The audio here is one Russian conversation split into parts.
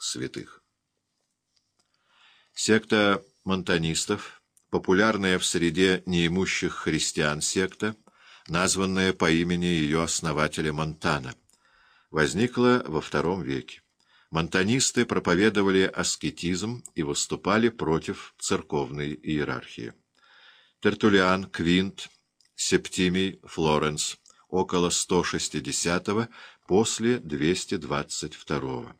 святых. Секта монтанистов, популярная в среде неимущих христиан секта, названная по имени ее основателя Монтана, возникла во II веке. Монтанисты проповедовали аскетизм и выступали против церковной иерархии. Тертулиан, Квинт, Септимий, Флоренс, около 160-го, после 222-го.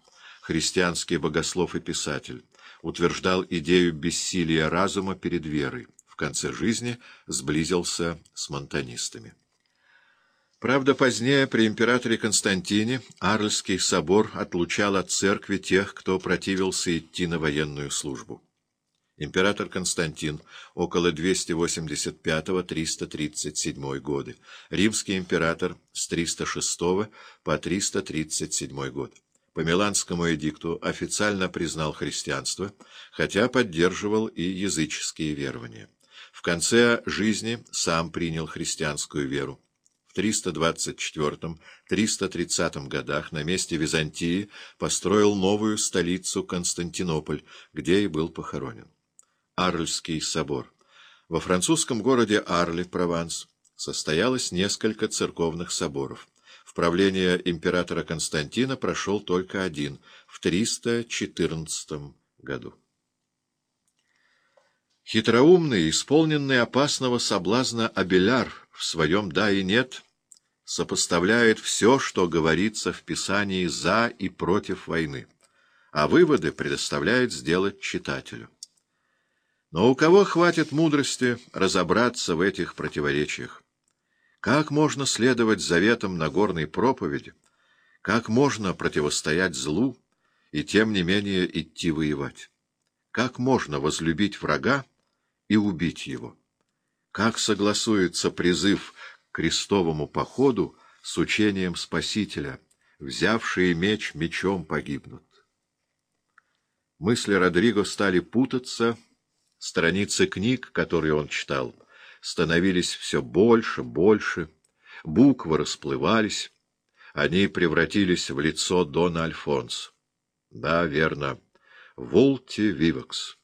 Христианский богослов и писатель утверждал идею бессилия разума перед верой. В конце жизни сблизился с монтанистами. Правда, позднее, при императоре Константине, Арльский собор отлучал от церкви тех, кто противился идти на военную службу. Император Константин, около 285-337 годы. Римский император с 306 по 337 год. По Миланскому эдикту официально признал христианство, хотя поддерживал и языческие верования. В конце жизни сам принял христианскую веру. В 324-330 годах на месте Византии построил новую столицу Константинополь, где и был похоронен. Арльский собор. Во французском городе Арли, Прованс, состоялось несколько церковных соборов. Правление императора Константина прошел только один, в 314 году. Хитроумный, исполненный опасного соблазна Абеляр в своем «да» и «нет» сопоставляет все, что говорится в Писании «за» и «против войны», а выводы предоставляет сделать читателю. Но у кого хватит мудрости разобраться в этих противоречиях? Как можно следовать заветам Нагорной проповеди? Как можно противостоять злу и, тем не менее, идти воевать? Как можно возлюбить врага и убить его? Как согласуется призыв к крестовому походу с учением Спасителя «Взявшие меч мечом погибнут»? Мысли Родриго стали путаться, страницы книг, которые он читал, становились все больше, больше, буквы расплывались, они превратились в лицо Дона Альфонс. Да, верно, Волти Вивакс.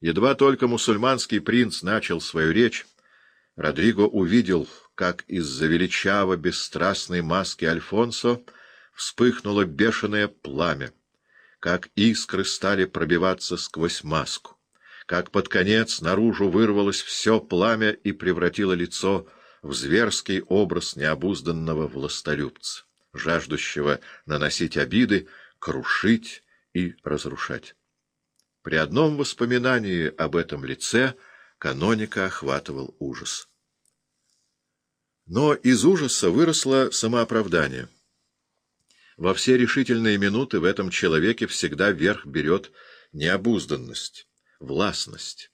Едва только мусульманский принц начал свою речь, Родриго увидел, как из-за величаво бесстрастной маски Альфонсо вспыхнуло бешеное пламя, как искры стали пробиваться сквозь маску, как под конец наружу вырвалось все пламя и превратило лицо в зверский образ необузданного властолюбца, жаждущего наносить обиды, крушить и разрушать. При одном воспоминании об этом лице каноника охватывал ужас. Но из ужаса выросло самооправдание. Во все решительные минуты в этом человеке всегда верх берет необузданность, властность.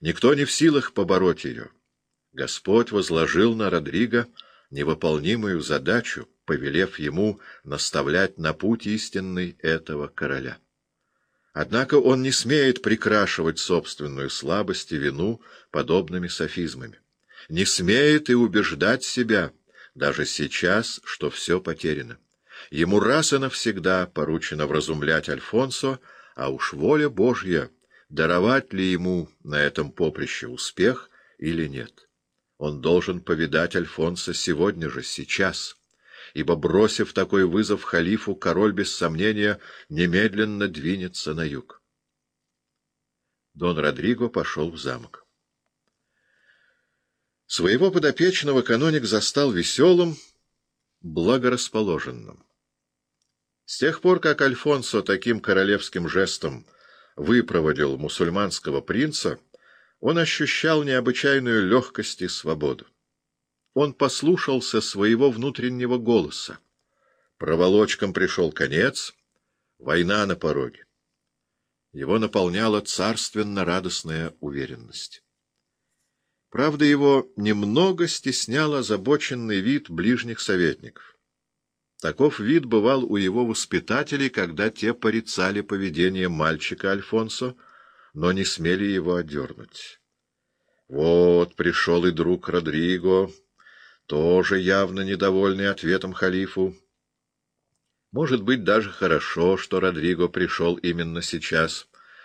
Никто не в силах побороть ее. Господь возложил на Родриго невыполнимую задачу, повелев ему наставлять на путь истинный этого короля. Однако он не смеет прикрашивать собственную слабость и вину подобными софизмами. Не смеет и убеждать себя, даже сейчас, что все потеряно. Ему раз и навсегда поручено вразумлять Альфонсо, а уж воля Божья, даровать ли ему на этом поприще успех или нет. Он должен повидать Альфонса сегодня же, сейчас ибо, бросив такой вызов халифу, король, без сомнения, немедленно двинется на юг. Дон Родриго пошел в замок. Своего подопечного каноник застал веселым, благорасположенным. С тех пор, как Альфонсо таким королевским жестом выпроводил мусульманского принца, он ощущал необычайную легкость и свободу. Он послушался своего внутреннего голоса. Проволочкам пришел конец, война на пороге. Его наполняла царственно-радостная уверенность. Правда, его немного стеснял озабоченный вид ближних советников. Таков вид бывал у его воспитателей, когда те порицали поведение мальчика Альфонсо, но не смели его одернуть. Вот пришел и друг Родриго, тоже явно недовольный ответом халифу. Может быть, даже хорошо, что Родриго пришел именно сейчас.